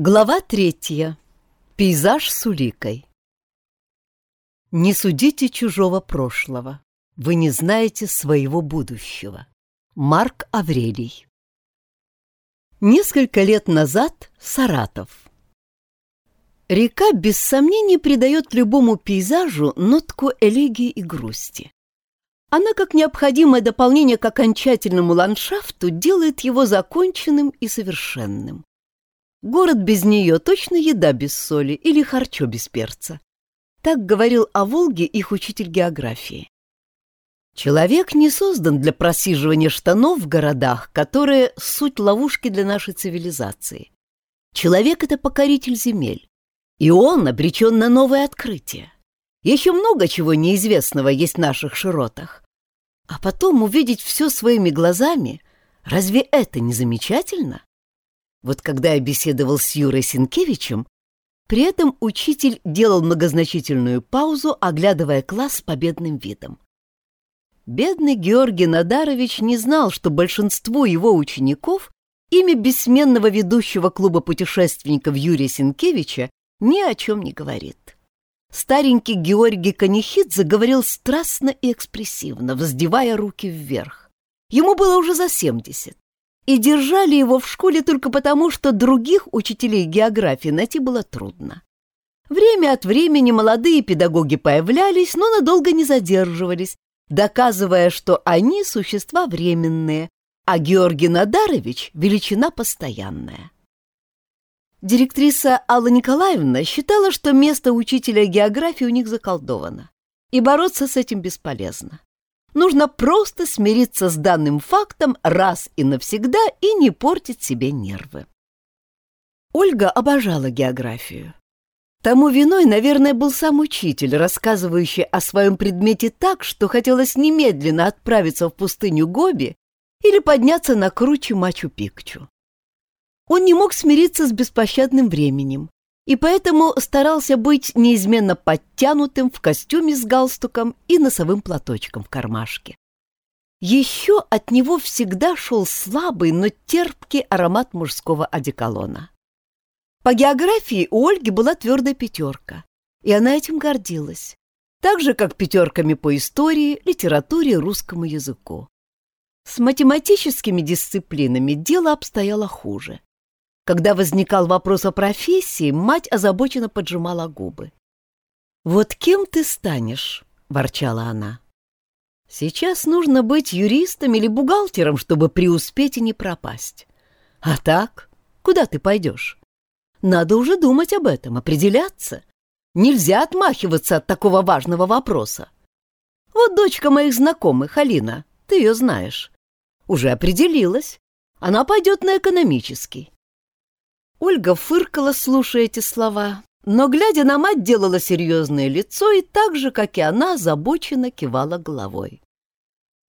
Глава третья. Пейзаж с уликой. Не судите чужого прошлого. Вы не знаете своего будущего. Марк Аврелий. Несколько лет назад Саратов. Река без сомнений придает любому пейзажу нотку элегии и грусти. Она, как необходимое дополнение к окончательному ландшафту, делает его законченным и совершенным. Город без нее точно еда без соли или харчо без перца. Так говорил о Волге их учитель географии. Человек не создан для просиживания штанов в городах, которые суть ловушки для нашей цивилизации. Человек — это покоритель земель, и он обречен на новое открытие. Еще много чего неизвестного есть в наших широтах. А потом увидеть все своими глазами, разве это не замечательно? Вот когда я беседовал с Юрой Синкевичем, при этом учитель делал многозначительную паузу, оглядывая класс с победным видом. Бедный Георгий Надарович не знал, что большинству его учеников имя бессменного ведущего клуба путешественников Юрия Синкевича ни о чем не говорит. Старенький Георгий Канихидзе говорил страстно и экспрессивно, вздевая руки вверх. Ему было уже за семьдесят и держали его в школе только потому, что других учителей географии найти было трудно. Время от времени молодые педагоги появлялись, но надолго не задерживались, доказывая, что они существа временные, а Георгий Надарович — величина постоянная. Директриса Алла Николаевна считала, что место учителя географии у них заколдовано, и бороться с этим бесполезно. Нужно просто смириться с данным фактом раз и навсегда и не портить себе нервы. Ольга обожала географию. Тому виной, наверное, был сам учитель, рассказывающий о своем предмете так, что хотелось немедленно отправиться в пустыню Гоби или подняться на круче Мачу-Пикчу. Он не мог смириться с беспощадным временем, и поэтому старался быть неизменно подтянутым в костюме с галстуком и носовым платочком в кармашке. Еще от него всегда шел слабый, но терпкий аромат мужского одеколона. По географии у Ольги была твердая пятерка, и она этим гордилась, так же, как пятерками по истории, литературе и русскому языку. С математическими дисциплинами дело обстояло хуже. Когда возникал вопрос о профессии, мать озабоченно поджимала губы. «Вот кем ты станешь?» — ворчала она. «Сейчас нужно быть юристом или бухгалтером, чтобы преуспеть и не пропасть. А так, куда ты пойдешь? Надо уже думать об этом, определяться. Нельзя отмахиваться от такого важного вопроса. Вот дочка моих знакомых, Алина, ты ее знаешь. Уже определилась. Она пойдет на экономический. Ольга фыркала, слушая эти слова, но, глядя на мать, делала серьезное лицо и так же, как и она, озабоченно кивала головой.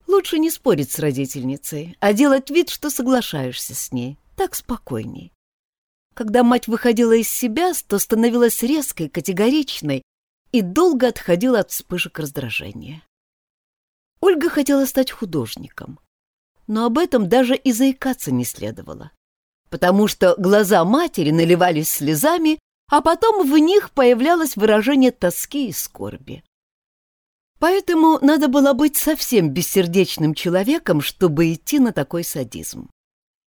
Лучше не спорить с родительницей, а делать вид, что соглашаешься с ней. Так спокойней. Когда мать выходила из себя, то становилась резкой, категоричной и долго отходила от вспышек раздражения. Ольга хотела стать художником, но об этом даже и заикаться не следовало потому что глаза матери наливались слезами, а потом в них появлялось выражение тоски и скорби. Поэтому надо было быть совсем бессердечным человеком, чтобы идти на такой садизм.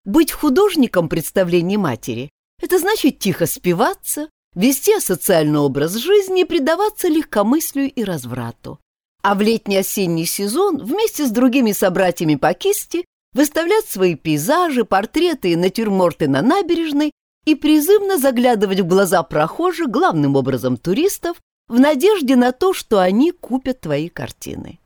Быть художником представлений матери — это значит тихо спиваться, вести социальный образ жизни и предаваться легкомыслию и разврату. А в летний-осенний сезон вместе с другими собратьями по кисти выставлять свои пейзажи, портреты и натюрморты на набережной и призывно заглядывать в глаза прохожих, главным образом туристов, в надежде на то, что они купят твои картины.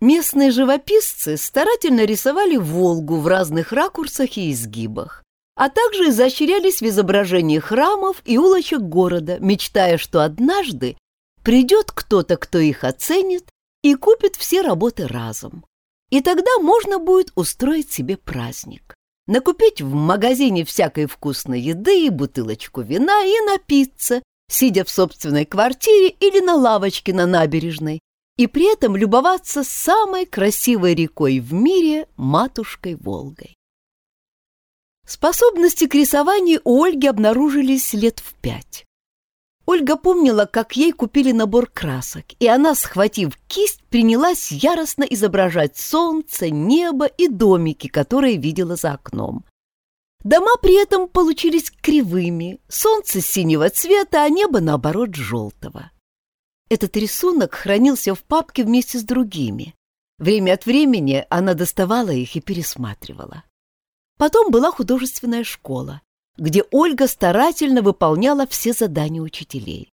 Местные живописцы старательно рисовали Волгу в разных ракурсах и изгибах, а также изощрялись в изображении храмов и улочек города, мечтая, что однажды придет кто-то, кто их оценит и купит все работы разом. И тогда можно будет устроить себе праздник. Накупить в магазине всякой вкусной еды и бутылочку вина и напиться, сидя в собственной квартире или на лавочке на набережной, и при этом любоваться самой красивой рекой в мире, матушкой Волгой. Способности к рисованию у Ольги обнаружились лет в пять. Ольга помнила, как ей купили набор красок, и она, схватив кисть, принялась яростно изображать солнце, небо и домики, которые видела за окном. Дома при этом получились кривыми, солнце синего цвета, а небо, наоборот, желтого. Этот рисунок хранился в папке вместе с другими. Время от времени она доставала их и пересматривала. Потом была художественная школа, где Ольга старательно выполняла все задания учителей.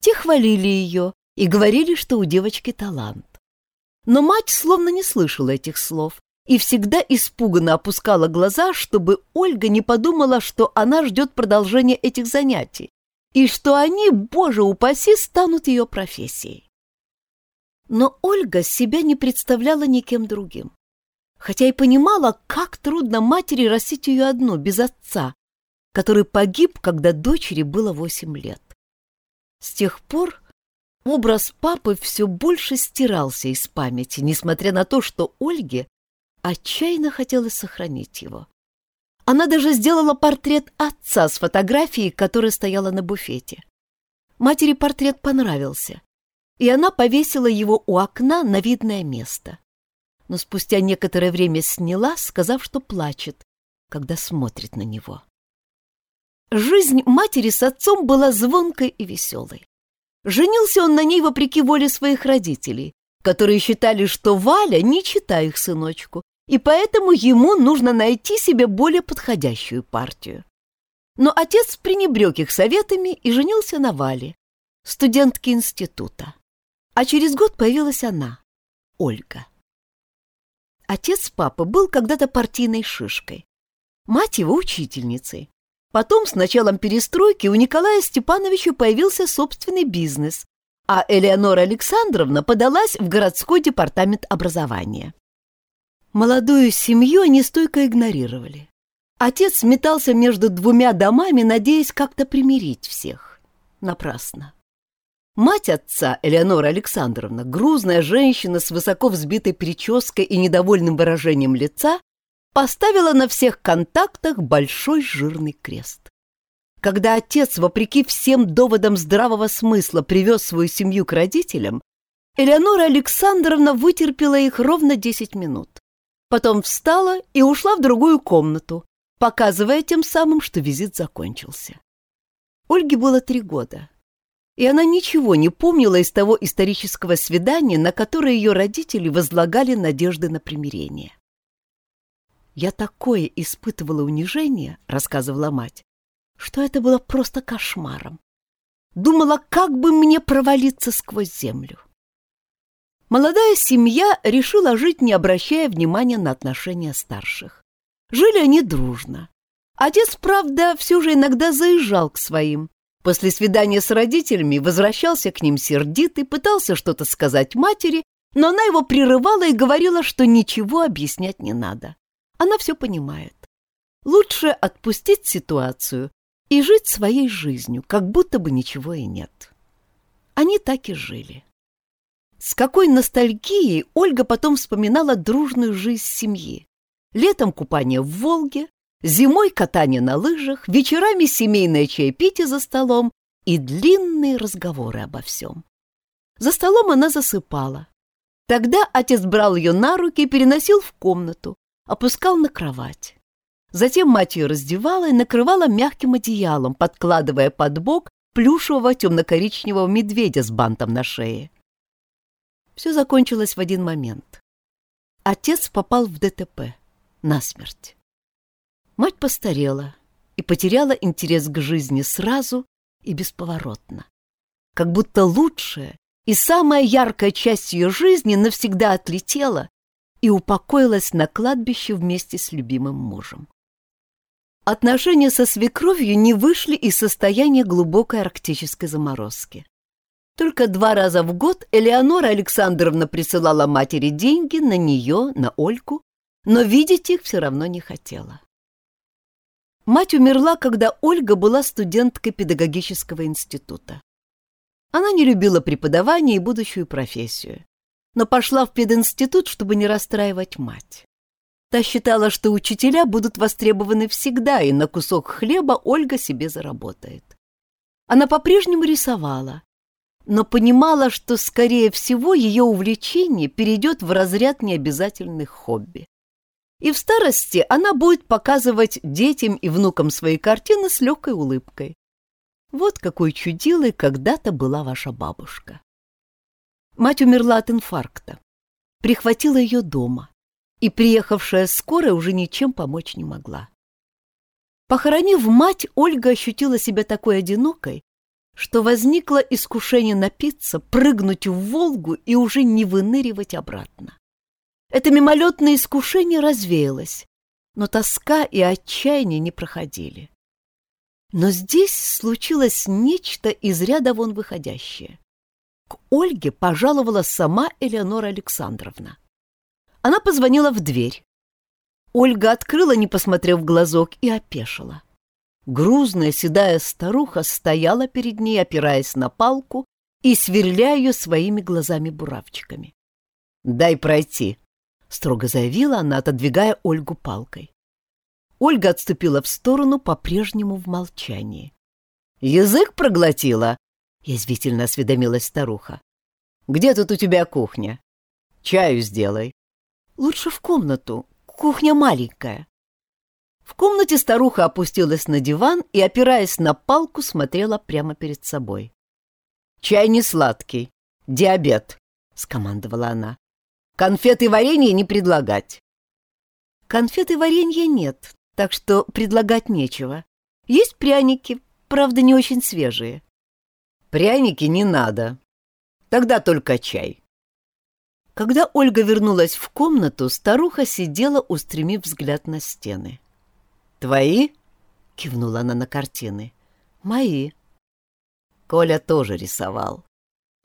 Те хвалили ее и говорили, что у девочки талант. Но мать словно не слышала этих слов и всегда испуганно опускала глаза, чтобы Ольга не подумала, что она ждет продолжения этих занятий и что они, боже упаси, станут ее профессией. Но Ольга себя не представляла никем другим, хотя и понимала, как трудно матери растить ее одну, без отца, который погиб, когда дочери было восемь лет. С тех пор образ папы все больше стирался из памяти, несмотря на то, что Ольге отчаянно хотелось сохранить его. Она даже сделала портрет отца с фотографией, которая стояла на буфете. Матери портрет понравился, и она повесила его у окна на видное место. Но спустя некоторое время сняла, сказав, что плачет, когда смотрит на него. Жизнь матери с отцом была звонкой и веселой. Женился он на ней вопреки воле своих родителей, которые считали, что Валя не читает их сыночку, и поэтому ему нужно найти себе более подходящую партию. Но отец пренебрег их советами и женился на Вале, студентке института. А через год появилась она, Ольга. Отец папы был когда-то партийной шишкой, мать его учительницей. Потом, с началом перестройки, у Николая Степановича появился собственный бизнес, а Элеонора Александровна подалась в городской департамент образования. Молодую семью они стойко игнорировали. Отец метался между двумя домами, надеясь как-то примирить всех. Напрасно. Мать отца, Элеонора Александровна, грузная женщина с высоко взбитой прической и недовольным выражением лица, поставила на всех контактах большой жирный крест. Когда отец, вопреки всем доводам здравого смысла, привез свою семью к родителям, Элеонора Александровна вытерпела их ровно 10 минут потом встала и ушла в другую комнату, показывая тем самым, что визит закончился. Ольге было три года, и она ничего не помнила из того исторического свидания, на которое ее родители возлагали надежды на примирение. «Я такое испытывала унижение», — рассказывала мать, «что это было просто кошмаром. Думала, как бы мне провалиться сквозь землю. Молодая семья решила жить, не обращая внимания на отношения старших. Жили они дружно. Отец, правда, все же иногда заезжал к своим. После свидания с родителями возвращался к ним сердитый, пытался что-то сказать матери, но она его прерывала и говорила, что ничего объяснять не надо. Она все понимает. Лучше отпустить ситуацию и жить своей жизнью, как будто бы ничего и нет. Они так и жили. С какой ностальгией Ольга потом вспоминала дружную жизнь семьи. Летом купание в Волге, зимой катание на лыжах, вечерами семейное чаепитие за столом и длинные разговоры обо всем. За столом она засыпала. Тогда отец брал ее на руки и переносил в комнату, опускал на кровать. Затем мать ее раздевала и накрывала мягким одеялом, подкладывая под бок плюшевого темно-коричневого медведя с бантом на шее. Все закончилось в один момент. Отец попал в ДТП. Насмерть. Мать постарела и потеряла интерес к жизни сразу и бесповоротно. Как будто лучшая и самая яркая часть ее жизни навсегда отлетела и упокоилась на кладбище вместе с любимым мужем. Отношения со свекровью не вышли из состояния глубокой арктической заморозки. Только два раза в год Элеонора Александровна присылала матери деньги на нее, на Ольку, но видеть их все равно не хотела. Мать умерла, когда Ольга была студенткой педагогического института. Она не любила преподавание и будущую профессию, но пошла в пединститут, чтобы не расстраивать мать. Та считала, что учителя будут востребованы всегда, и на кусок хлеба Ольга себе заработает. Она по-прежнему рисовала, но понимала, что, скорее всего, ее увлечение перейдет в разряд необязательных хобби. И в старости она будет показывать детям и внукам свои картины с легкой улыбкой. Вот какой чудилой когда-то была ваша бабушка. Мать умерла от инфаркта. Прихватила ее дома, и приехавшая скорая уже ничем помочь не могла. Похоронив мать, Ольга ощутила себя такой одинокой, что возникло искушение напиться, прыгнуть в Волгу и уже не выныривать обратно. Это мимолетное искушение развеялось, но тоска и отчаяние не проходили. Но здесь случилось нечто из ряда вон выходящее. К Ольге пожаловала сама Элеонора Александровна. Она позвонила в дверь. Ольга открыла, не посмотрев в глазок, и опешила. Грузная седая старуха стояла перед ней, опираясь на палку и сверля ее своими глазами-буравчиками. «Дай пройти», — строго заявила она, отодвигая Ольгу палкой. Ольга отступила в сторону, по-прежнему в молчании. «Язык проглотила?» — язвительно осведомилась старуха. «Где тут у тебя кухня? Чаю сделай». «Лучше в комнату. Кухня маленькая». В комнате старуха опустилась на диван и, опираясь на палку, смотрела прямо перед собой. «Чай не сладкий. Диабет», — скомандовала она. «Конфеты и варенье не предлагать». «Конфеты и варенья нет, так что предлагать нечего. Есть пряники, правда, не очень свежие». «Пряники не надо. Тогда только чай». Когда Ольга вернулась в комнату, старуха сидела, устремив взгляд на стены. «Твои?» — кивнула она на картины. «Мои». Коля тоже рисовал.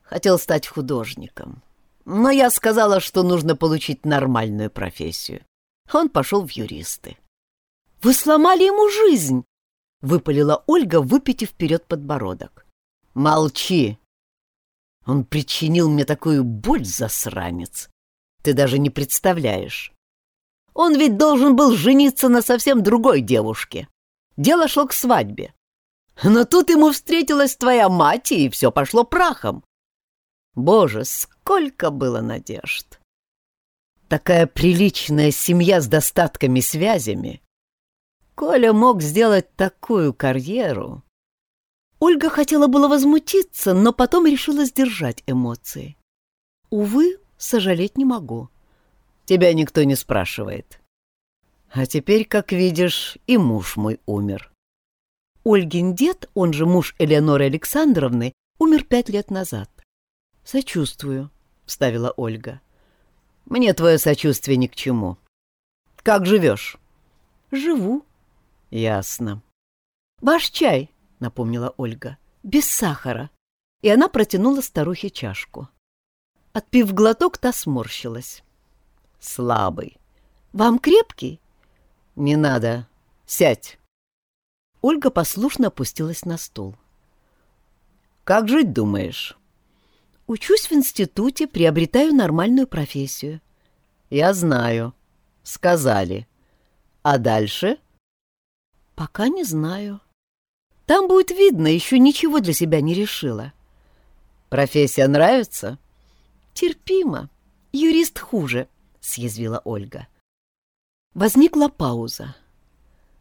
Хотел стать художником. Но я сказала, что нужно получить нормальную профессию. Он пошел в юристы. «Вы сломали ему жизнь!» — выпалила Ольга, выпитив вперед подбородок. «Молчи!» Он причинил мне такую боль, засранец. Ты даже не представляешь. Он ведь должен был жениться на совсем другой девушке. Дело шло к свадьбе. Но тут ему встретилась твоя мать, и все пошло прахом. Боже, сколько было надежд! Такая приличная семья с достатками связями. Коля мог сделать такую карьеру. Ольга хотела было возмутиться, но потом решила сдержать эмоции. Увы, сожалеть не могу. Тебя никто не спрашивает. А теперь, как видишь, и муж мой умер. Ольгин дед, он же муж Элеоноры Александровны, умер пять лет назад. «Сочувствую», — вставила Ольга. «Мне твое сочувствие ни к чему. Как живешь?» «Живу». «Ясно». «Ваш чай», — напомнила Ольга, — «без сахара». И она протянула старухе чашку. Отпив глоток, та сморщилась слабый. Вам крепкий? Не надо. Сядь. Ольга послушно опустилась на стул. Как жить думаешь? Учусь в институте, приобретаю нормальную профессию. Я знаю. Сказали. А дальше? Пока не знаю. Там будет видно, еще ничего для себя не решила. Профессия нравится? Терпимо. Юрист хуже. — съязвила Ольга. Возникла пауза.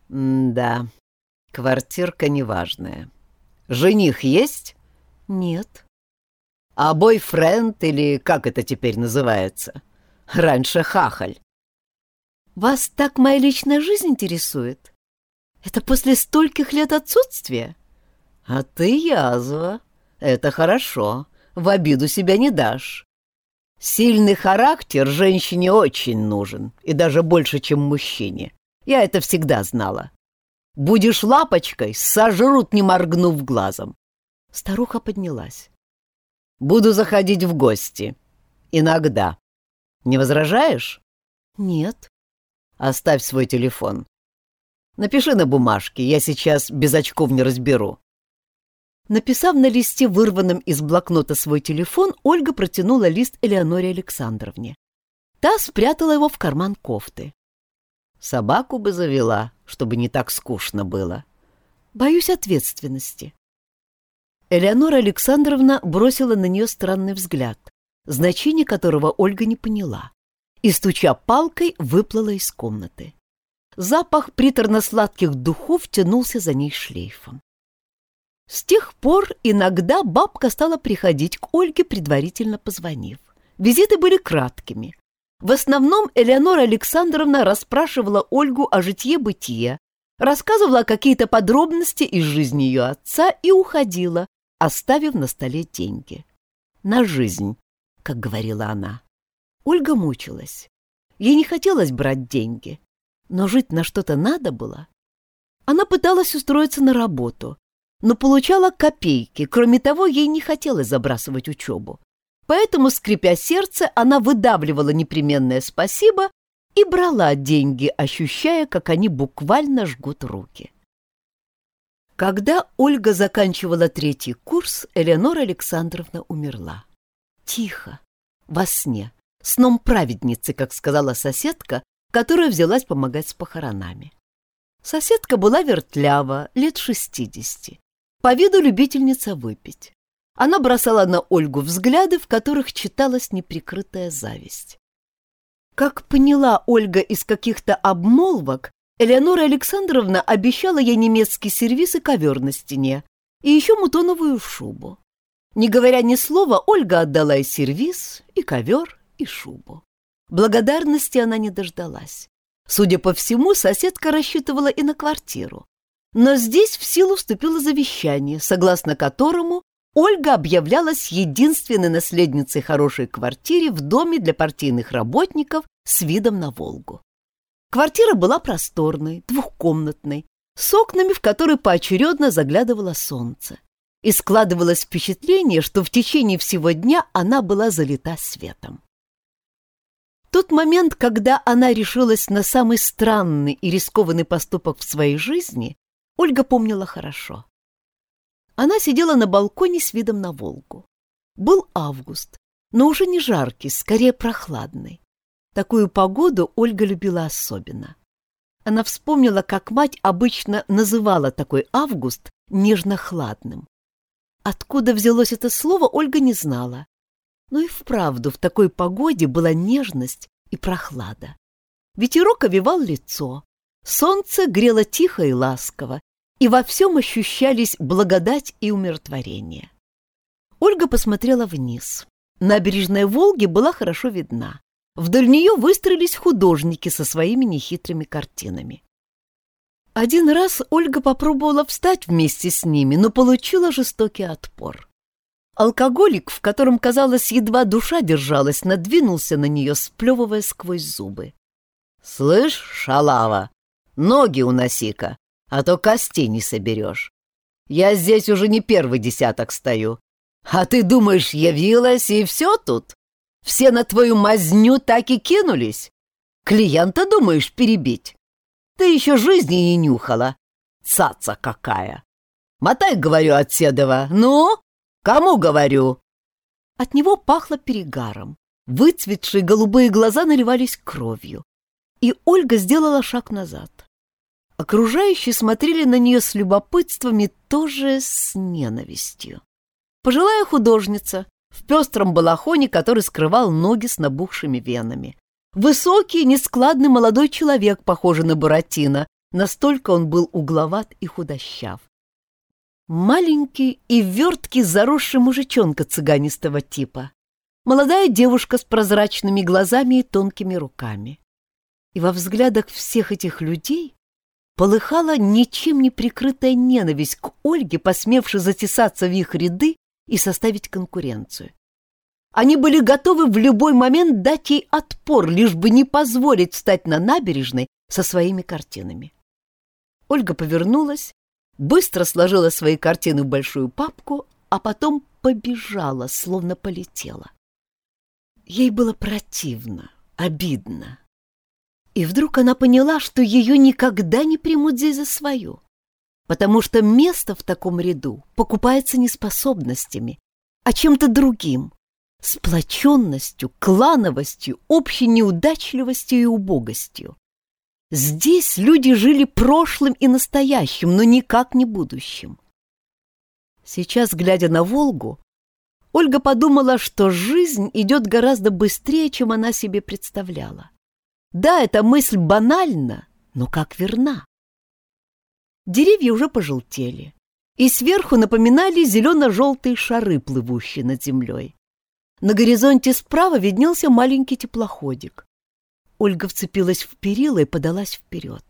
«Да, квартирка неважная. Жених есть?» «Нет». «А бойфренд или как это теперь называется? Раньше хахаль». «Вас так моя личная жизнь интересует? Это после стольких лет отсутствия?» «А ты язва. Это хорошо. В обиду себя не дашь. Сильный характер женщине очень нужен, и даже больше, чем мужчине. Я это всегда знала. Будешь лапочкой, сожрут, не моргнув глазом. Старуха поднялась. Буду заходить в гости. Иногда. Не возражаешь? Нет. Оставь свой телефон. Напиши на бумажке, я сейчас без очков не разберу. Написав на листе, вырванном из блокнота свой телефон, Ольга протянула лист Элеоноре Александровне. Та спрятала его в карман кофты. Собаку бы завела, чтобы не так скучно было. Боюсь ответственности. Элеонора Александровна бросила на нее странный взгляд, значение которого Ольга не поняла, и, стуча палкой, выплыла из комнаты. Запах приторно-сладких духов тянулся за ней шлейфом. С тех пор иногда бабка стала приходить к Ольге, предварительно позвонив. Визиты были краткими. В основном Элеонора Александровна расспрашивала Ольгу о житье-бытие, рассказывала какие-то подробности из жизни ее отца и уходила, оставив на столе деньги. «На жизнь», как говорила она. Ольга мучилась. Ей не хотелось брать деньги, но жить на что-то надо было. Она пыталась устроиться на работу, но получала копейки, кроме того, ей не хотелось забрасывать учебу. Поэтому, скрипя сердце, она выдавливала непременное спасибо и брала деньги, ощущая, как они буквально жгут руки. Когда Ольга заканчивала третий курс, Элеонора Александровна умерла. Тихо, во сне, сном праведницы, как сказала соседка, которая взялась помогать с похоронами. Соседка была вертлява, лет шестидесяти. По виду любительница выпить. Она бросала на Ольгу взгляды, в которых читалась неприкрытая зависть. Как поняла Ольга из каких-то обмолвок, Элеонора Александровна обещала ей немецкий сервиз и ковер на стене, и еще мутоновую шубу. Не говоря ни слова, Ольга отдала и сервиз, и ковер, и шубу. Благодарности она не дождалась. Судя по всему, соседка рассчитывала и на квартиру. Но здесь в силу вступило завещание, согласно которому Ольга объявлялась единственной наследницей хорошей квартиры в доме для партийных работников с видом на Волгу. Квартира была просторной, двухкомнатной, с окнами, в которые поочередно заглядывало солнце. И складывалось впечатление, что в течение всего дня она была залита светом. Тот момент, когда она решилась на самый странный и рискованный поступок в своей жизни, Ольга помнила хорошо. Она сидела на балконе с видом на Волгу. Был август, но уже не жаркий, скорее прохладный. Такую погоду Ольга любила особенно. Она вспомнила, как мать обычно называла такой август нежно-хладным. Откуда взялось это слово, Ольга не знала. Но и вправду в такой погоде была нежность и прохлада. Ветерок овивал лицо, солнце грело тихо и ласково, и во всем ощущались благодать и умиротворение. Ольга посмотрела вниз. Набережная Волги была хорошо видна. Вдоль нее выстроились художники со своими нехитрыми картинами. Один раз Ольга попробовала встать вместе с ними, но получила жестокий отпор. Алкоголик, в котором, казалось, едва душа держалась, надвинулся на нее, сплевывая сквозь зубы. «Слышь, шалава, ноги уноси-ка, а то костей не соберешь. Я здесь уже не первый десяток стою. А ты думаешь, явилась и все тут? Все на твою мазню так и кинулись? Клиента думаешь перебить? Ты еще жизни не нюхала. Цаца какая! Мотай, говорю, от Седова. Ну, кому говорю? От него пахло перегаром. Выцветшие голубые глаза наливались кровью. И Ольга сделала шаг назад. Окружающие смотрели на нее с любопытством и тоже с ненавистью. Пожилая художница в пестром балахоне, который скрывал ноги с набухшими венами. Высокий, нескладный молодой человек, похожий на Буратино, настолько он был угловат и худощав. Маленький и верткий заросший мужичонка цыганистого типа. Молодая девушка с прозрачными глазами и тонкими руками. И во взглядах всех этих людей полыхала ничем не прикрытая ненависть к Ольге, посмевшей затесаться в их ряды и составить конкуренцию. Они были готовы в любой момент дать ей отпор, лишь бы не позволить встать на набережной со своими картинами. Ольга повернулась, быстро сложила свои картины в большую папку, а потом побежала, словно полетела. Ей было противно, обидно. И вдруг она поняла, что ее никогда не примут здесь за свою, потому что место в таком ряду покупается не способностями, а чем-то другим, сплоченностью, клановостью, общей неудачливостью и убогостью. Здесь люди жили прошлым и настоящим, но никак не будущим. Сейчас, глядя на Волгу, Ольга подумала, что жизнь идет гораздо быстрее, чем она себе представляла. Да, эта мысль банальна, но как верна. Деревья уже пожелтели, и сверху напоминали зелено-желтые шары, плывущие над землей. На горизонте справа виднелся маленький теплоходик. Ольга вцепилась в перила и подалась вперед.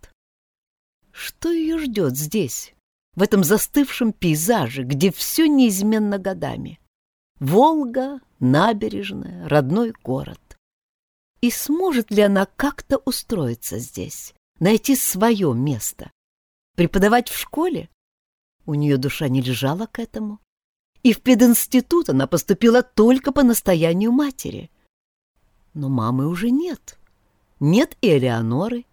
Что ее ждет здесь, в этом застывшем пейзаже, где все неизменно годами? Волга, набережная, родной город. И сможет ли она как-то устроиться здесь, найти свое место? Преподавать в школе? У нее душа не лежала к этому. И в пединститут она поступила только по настоянию матери. Но мамы уже нет нет и Элеоноры.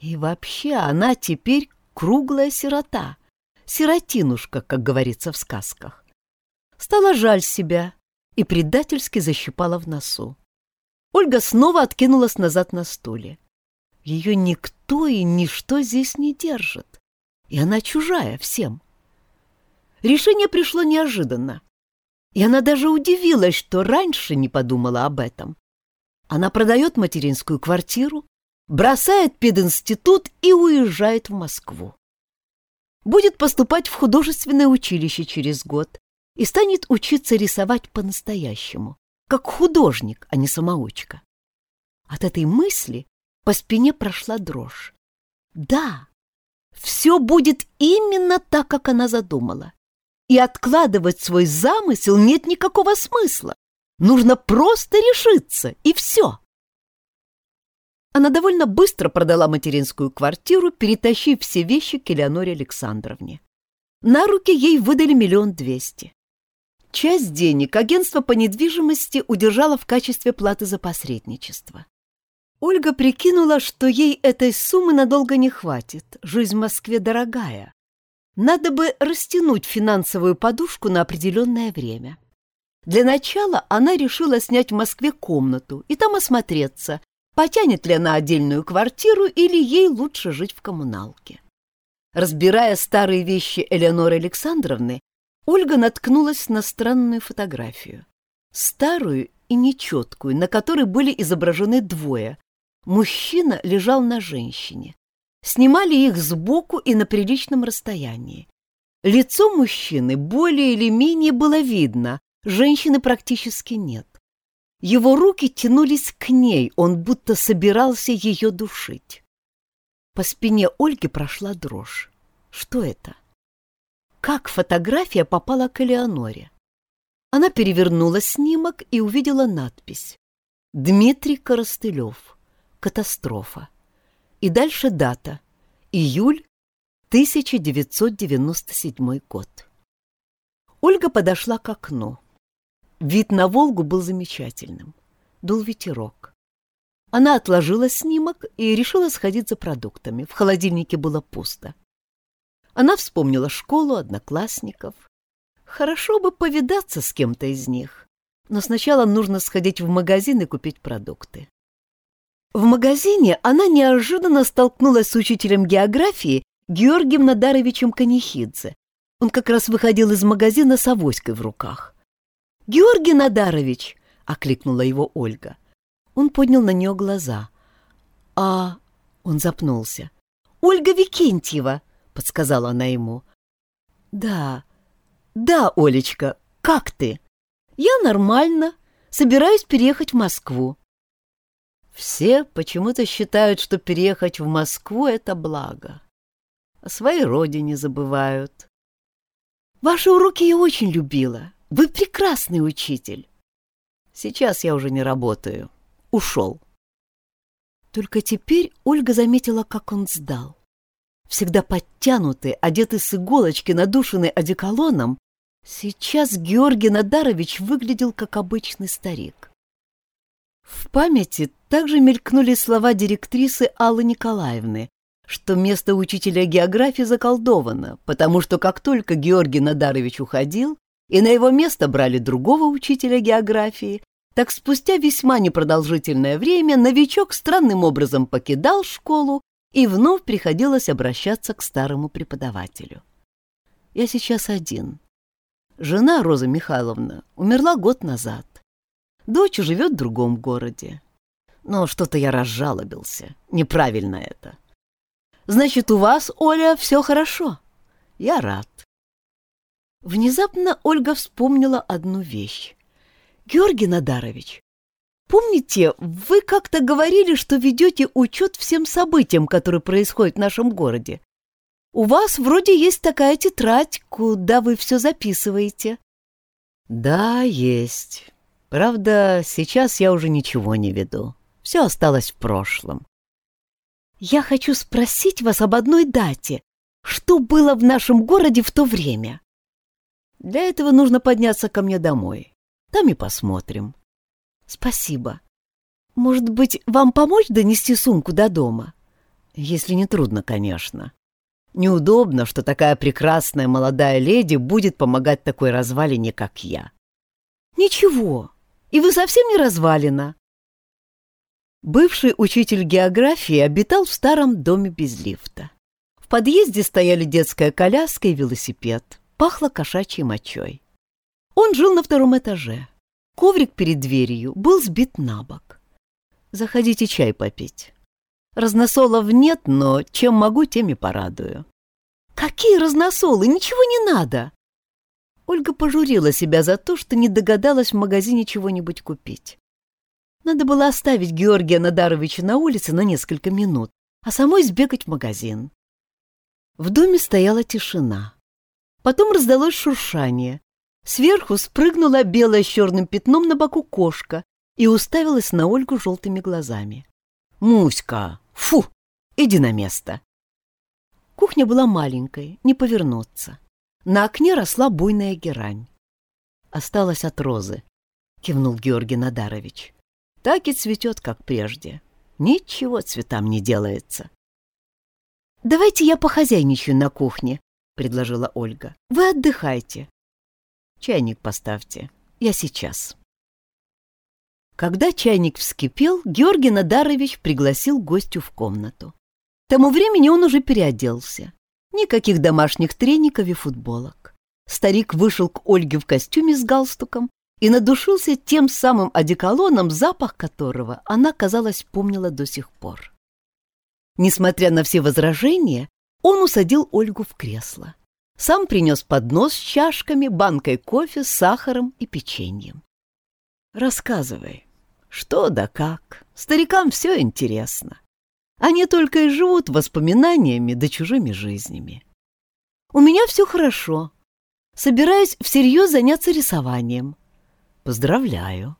И вообще она теперь круглая сирота, сиротинушка, как говорится в сказках. Стало жаль себя и предательски защипала в носу. Ольга снова откинулась назад на стуле. Ее никто и ничто здесь не держит, и она чужая всем. Решение пришло неожиданно, и она даже удивилась, что раньше не подумала об этом. Она продает материнскую квартиру, бросает пединститут и уезжает в Москву. Будет поступать в художественное училище через год и станет учиться рисовать по-настоящему, как художник, а не самоучка. От этой мысли по спине прошла дрожь. Да, все будет именно так, как она задумала. И откладывать свой замысел нет никакого смысла. Нужно просто решиться, и все. Она довольно быстро продала материнскую квартиру, перетащив все вещи к Элеоноре Александровне. На руки ей выдали миллион двести. Часть денег агентство по недвижимости удержало в качестве платы за посредничество. Ольга прикинула, что ей этой суммы надолго не хватит. Жизнь в Москве дорогая. Надо бы растянуть финансовую подушку на определенное время. Для начала она решила снять в Москве комнату и там осмотреться, потянет ли она отдельную квартиру или ей лучше жить в коммуналке. Разбирая старые вещи Элеоноры Александровны, Ольга наткнулась на странную фотографию. Старую и нечеткую, на которой были изображены двое. Мужчина лежал на женщине. Снимали их сбоку и на приличном расстоянии. Лицо мужчины более или менее было видно, Женщины практически нет. Его руки тянулись к ней, он будто собирался ее душить. По спине Ольги прошла дрожь. Что это? Как фотография попала к Элеоноре? Она перевернула снимок и увидела надпись «Дмитрий Коростылев. Катастрофа». И дальше дата «Июль 1997 год». Ольга подошла к окну. Вид на Волгу был замечательным. Дул ветерок. Она отложила снимок и решила сходить за продуктами. В холодильнике было пусто. Она вспомнила школу, одноклассников. Хорошо бы повидаться с кем-то из них, но сначала нужно сходить в магазин и купить продукты. В магазине она неожиданно столкнулась с учителем географии Георгием Надаровичем Канихидзе. Он как раз выходил из магазина с авоськой в руках. «Георгий Надарович!» — окликнула его Ольга. Он поднял на нее глаза. «А...» — он запнулся. «Ольга Викентьева!» — подсказала она ему. «Да, да, Олечка, как ты?» «Я нормально. Собираюсь переехать в Москву». Все почему-то считают, что переехать в Москву — это благо. О своей родине забывают. Ваши уроки я очень любила. Вы прекрасный учитель. Сейчас я уже не работаю. Ушел. Только теперь Ольга заметила, как он сдал. Всегда подтянутый, одетый с иголочки, надушенный одеколоном, сейчас Георгий Надарович выглядел как обычный старик. В памяти также мелькнули слова директрисы Аллы Николаевны, что место учителя географии заколдовано, потому что как только Георгий Надарович уходил, и на его место брали другого учителя географии, так спустя весьма непродолжительное время новичок странным образом покидал школу и вновь приходилось обращаться к старому преподавателю. Я сейчас один. Жена Роза Михайловна умерла год назад. Дочь живет в другом городе. Но что-то я разжалобился. Неправильно это. Значит, у вас, Оля, все хорошо. Я рад. Внезапно Ольга вспомнила одну вещь. Георгий Надарович, помните, вы как-то говорили, что ведете учет всем событиям, которые происходят в нашем городе? У вас вроде есть такая тетрадь, куда вы все записываете. Да, есть. Правда, сейчас я уже ничего не веду. Все осталось в прошлом. Я хочу спросить вас об одной дате. Что было в нашем городе в то время? Для этого нужно подняться ко мне домой. Там и посмотрим. Спасибо. Может быть, вам помочь донести сумку до дома? Если не трудно, конечно. Неудобно, что такая прекрасная молодая леди будет помогать такой развалине, как я. Ничего, и вы совсем не развалина. Бывший учитель географии обитал в старом доме без лифта. В подъезде стояли детская коляска и велосипед. Пахло кошачьей мочой. Он жил на втором этаже. Коврик перед дверью был сбит на бок. Заходите чай попить. Разносолов нет, но чем могу, тем и порадую. Какие разносолы? Ничего не надо. Ольга пожурила себя за то, что не догадалась в магазине чего-нибудь купить. Надо было оставить Георгия Надаровича на улице на несколько минут, а самой сбегать в магазин. В доме стояла тишина. Потом раздалось шуршание. Сверху спрыгнула белая с черным пятном на боку кошка и уставилась на Ольгу желтыми глазами. «Муська! Фу! Иди на место!» Кухня была маленькой, не повернуться. На окне росла буйная герань. «Осталось от розы», — кивнул Георгий Надарович так и цветет, как прежде. Ничего цветам не делается. «Давайте я похозяйничаю на кухне», — предложила Ольга. «Вы отдыхайте». «Чайник поставьте. Я сейчас». Когда чайник вскипел, Георгий Надарович пригласил гостю в комнату. К тому времени он уже переоделся. Никаких домашних треников и футболок. Старик вышел к Ольге в костюме с галстуком и надушился тем самым одеколоном, запах которого она, казалось, помнила до сих пор. Несмотря на все возражения, он усадил Ольгу в кресло. Сам принес поднос с чашками, банкой кофе, сахаром и печеньем. «Рассказывай, что да как. Старикам все интересно. Они только и живут воспоминаниями да чужими жизнями. У меня все хорошо. Собираюсь всерьез заняться рисованием. Поздравляю.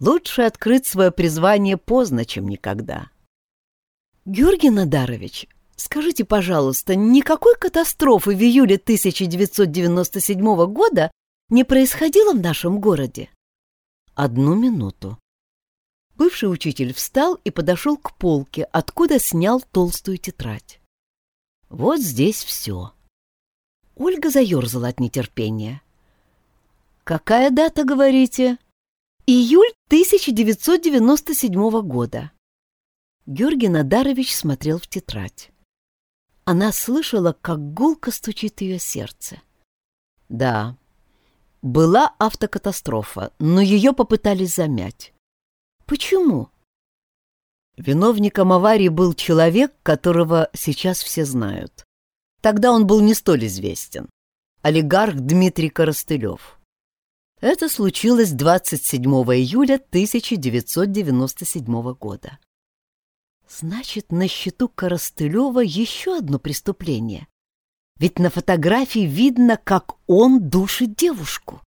Лучше открыть свое призвание поздно, чем никогда. Георгий Надарович, скажите, пожалуйста, никакой катастрофы в июле 1997 года не происходило в нашем городе? Одну минуту. Бывший учитель встал и подошел к полке, откуда снял толстую тетрадь. Вот здесь все. Ольга заерзала от нетерпения. «Какая дата, говорите?» «Июль 1997 года». Георгий Надарович смотрел в тетрадь. Она слышала, как гулко стучит ее сердце. «Да, была автокатастрофа, но ее попытались замять. Почему?» Виновником аварии был человек, которого сейчас все знают. Тогда он был не столь известен. Олигарх Дмитрий Коростылев. Это случилось 27 июля 1997 года. Значит, на счету Коростылева еще одно преступление. Ведь на фотографии видно, как он душит девушку.